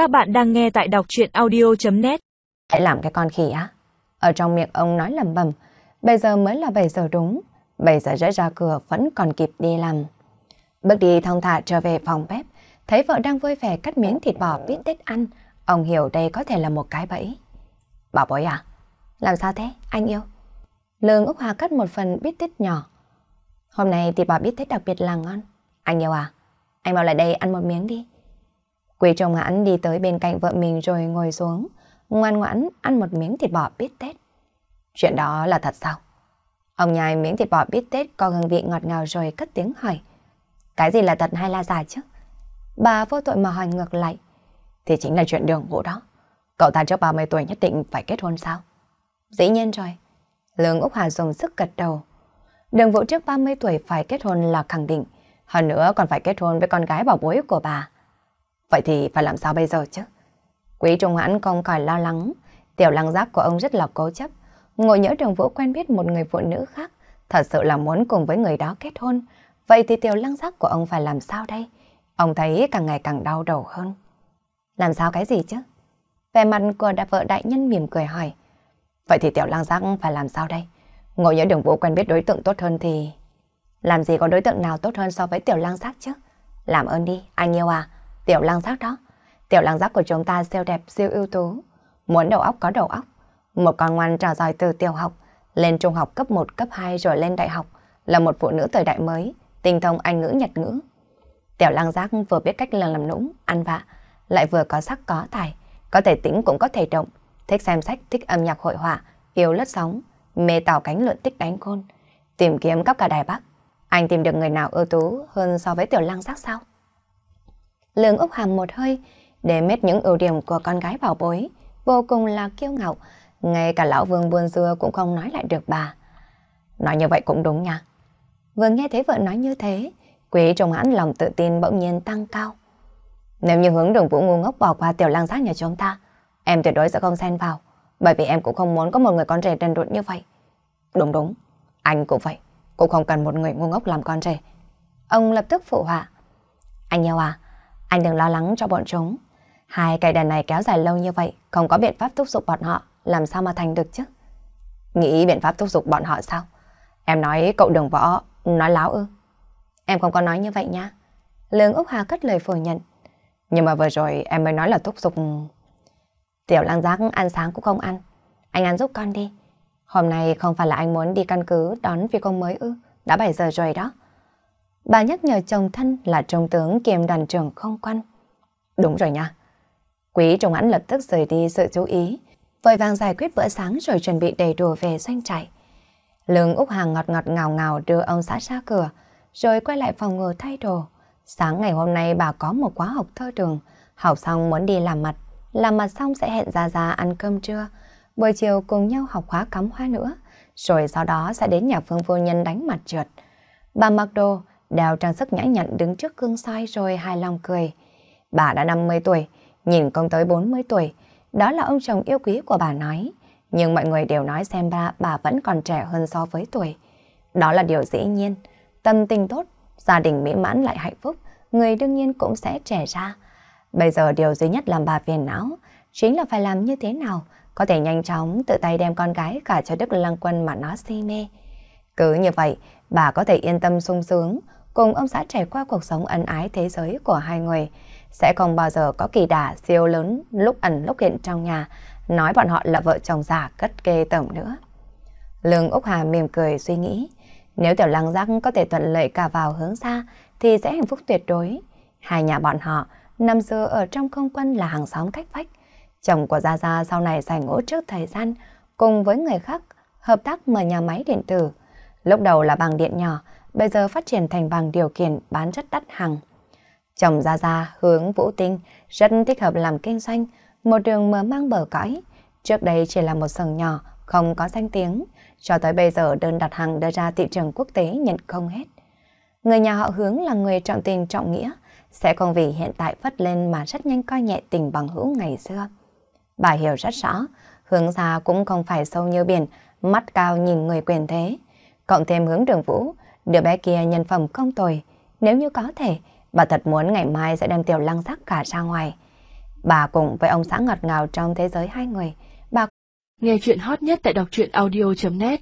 Các bạn đang nghe tại đọc chuyện audio.net Hãy làm cái con khỉ á. Ở trong miệng ông nói lầm bầm. Bây giờ mới là 7 giờ đúng. 7 giờ rẽ ra cửa vẫn còn kịp đi làm. Bước đi thong thả trở về phòng bếp. Thấy vợ đang vui vẻ cắt miếng thịt bò bít tết ăn. Ông hiểu đây có thể là một cái bẫy. Bảo bối à? Làm sao thế, anh yêu? Lương Úc Hòa cắt một phần bít tết nhỏ. Hôm nay thịt bò bít tết đặc biệt là ngon. Anh yêu à? Anh vào lại đây ăn một miếng đi. Quý chồng hãn đi tới bên cạnh vợ mình rồi ngồi xuống, ngoan ngoãn ăn một miếng thịt bò bít tết. Chuyện đó là thật sao? Ông nhai miếng thịt bò bít tết có hương vị ngọt ngào rồi cất tiếng hỏi. Cái gì là thật hay là giả chứ? Bà vô tội mà hỏi ngược lại. Thì chính là chuyện đường vũ đó. Cậu ta trước 30 tuổi nhất định phải kết hôn sao? Dĩ nhiên rồi. Lương Úc Hà dùng sức gật đầu. Đường vũ trước 30 tuổi phải kết hôn là khẳng định. Hơn nữa còn phải kết hôn với con gái bảo bối của bà. Vậy thì phải làm sao bây giờ chứ? Quý Trung Hãn không khỏi lo lắng. Tiểu lăng giác của ông rất là cố chấp. Ngồi nhớ đường vũ quen biết một người phụ nữ khác. Thật sự là muốn cùng với người đó kết hôn. Vậy thì tiểu lăng giác của ông phải làm sao đây? Ông thấy càng ngày càng đau đầu hơn. Làm sao cái gì chứ? Về mặt của đại vợ đại nhân mỉm cười hỏi. Vậy thì tiểu lăng giác phải làm sao đây? Ngồi nhớ đường vũ quen biết đối tượng tốt hơn thì... Làm gì có đối tượng nào tốt hơn so với tiểu lang giác chứ? Làm ơn đi, anh yêu à, tiểu lang giác đó. Tiểu lang giác của chúng ta siêu đẹp, siêu ưu tú. Muốn đầu óc có đầu óc. Một con ngoan trò giỏi từ tiểu học, lên trung học cấp 1, cấp 2 rồi lên đại học. Là một phụ nữ thời đại mới, tinh thông Anh ngữ Nhật ngữ. Tiểu lang giác vừa biết cách là làm nũng, ăn vạ, lại vừa có sắc có tài, có thể tĩnh cũng có thể động, thích xem sách, thích âm nhạc hội họa, yêu lướt sóng, mê tàu cánh lượn tích đánh côn, tìm kiếm các cả Đài Bắc. Anh tìm được người nào ưu tú hơn so với tiểu lang giác sao? Lương Úc Hàm một hơi, để mết những ưu điểm của con gái bảo bối, vô cùng là kiêu ngạo. Ngay cả lão vương buôn dưa cũng không nói lại được bà. Nói như vậy cũng đúng nha. Vừa nghe thấy vợ nói như thế, quý trong hãn lòng tự tin bỗng nhiên tăng cao. Nếu như hướng đường vũ ngu ngốc bỏ qua tiểu lang giác nhà chúng ta, em tuyệt đối sẽ không xen vào, bởi vì em cũng không muốn có một người con rể đần độn như vậy. Đúng đúng, anh cũng vậy cũng không cần một người ngu ngốc làm con rể. Ông lập tức phụ họa. Anh yêu à, anh đừng lo lắng cho bọn chúng. Hai cây đàn này kéo dài lâu như vậy, không có biện pháp thúc giục bọn họ, làm sao mà thành được chứ? Nghĩ biện pháp thúc giục bọn họ sao? Em nói cậu đừng võ, nói láo ư? Em không có nói như vậy nha. Lương Úc Hà cất lời phủ nhận. Nhưng mà vừa rồi em mới nói là thúc giục... Tiểu lang giác ăn sáng cũng không ăn. Anh ăn giúp con đi. Hôm nay không phải là anh muốn đi căn cứ đón phi công mới ư, đã 7 giờ rồi đó. Bà nhắc nhở chồng thân là trung tướng kiêm đoàn trưởng không quan. Đúng rồi nha. Quý trùng ảnh lập tức rời đi sự chú ý, vội vàng giải quyết bữa sáng rồi chuẩn bị đầy đủ về doanh trại. Lương Úc Hàng ngọt ngọt ngào ngào đưa ông xã ra cửa, rồi quay lại phòng ngừa thay đồ. Sáng ngày hôm nay bà có một khóa học thơ trường, học xong muốn đi làm mặt, làm mặt xong sẽ hẹn ra ra ăn cơm trưa, buổi chiều cùng nhau học khóa cắm hoa nữa, rồi sau đó sẽ đến nhà Phương Vô Nhân đánh mặt trượt. Bà mặc đồ, đeo trang sức nhã nhặn đứng trước gương soi rồi hài lòng cười. Bà đã 50 tuổi, nhìn không tới 40 tuổi, đó là ông chồng yêu quý của bà nói. Nhưng mọi người đều nói xem ba bà vẫn còn trẻ hơn so với tuổi. Đó là điều dĩ nhiên. Tâm tình tốt, gia đình mỹ mãn lại hạnh phúc, người đương nhiên cũng sẽ trẻ ra. Bây giờ điều duy nhất làm bà phiền não chính là phải làm như thế nào có thể nhanh chóng tự tay đem con gái cả cho Đức Lăng Quân mà nó si mê. Cứ như vậy, bà có thể yên tâm sung sướng, cùng ông xã trải qua cuộc sống ân ái thế giới của hai người. Sẽ không bao giờ có kỳ đà siêu lớn lúc ẩn lúc hiện trong nhà, nói bọn họ là vợ chồng già cất kê tổng nữa. Lương Úc Hà mỉm cười suy nghĩ, nếu tiểu lăng giác có thể thuận lợi cả vào hướng xa, thì sẽ hạnh phúc tuyệt đối. Hai nhà bọn họ, năm xưa ở trong không quân là hàng xóm cách vách, Chồng của Gia Gia sau này giải ngũ trước thời gian, cùng với người khác hợp tác mở nhà máy điện tử. Lúc đầu là bằng điện nhỏ, bây giờ phát triển thành bằng điều kiện bán rất đắt hàng. Chồng Gia Gia hướng Vũ Tinh rất thích hợp làm kinh doanh, một đường mở mang bờ cõi. Trước đây chỉ là một sừng nhỏ, không có danh tiếng, cho tới bây giờ đơn đặt hàng đưa ra thị trường quốc tế nhận không hết. Người nhà họ hướng là người trọng tình trọng nghĩa, sẽ không vì hiện tại phất lên mà rất nhanh coi nhẹ tình bằng hữu ngày xưa. Bà hiểu rất rõ, hướng ra cũng không phải sâu như biển, mắt cao nhìn người quyền thế. Cộng thêm hướng đường vũ, đứa bé kia nhân phẩm không tồi. Nếu như có thể, bà thật muốn ngày mai sẽ đem tiểu lăng sắc cả ra ngoài. Bà cùng với ông xã ngọt ngào trong thế giới hai người. Bà nghe chuyện hot nhất tại đọc truyện audio.net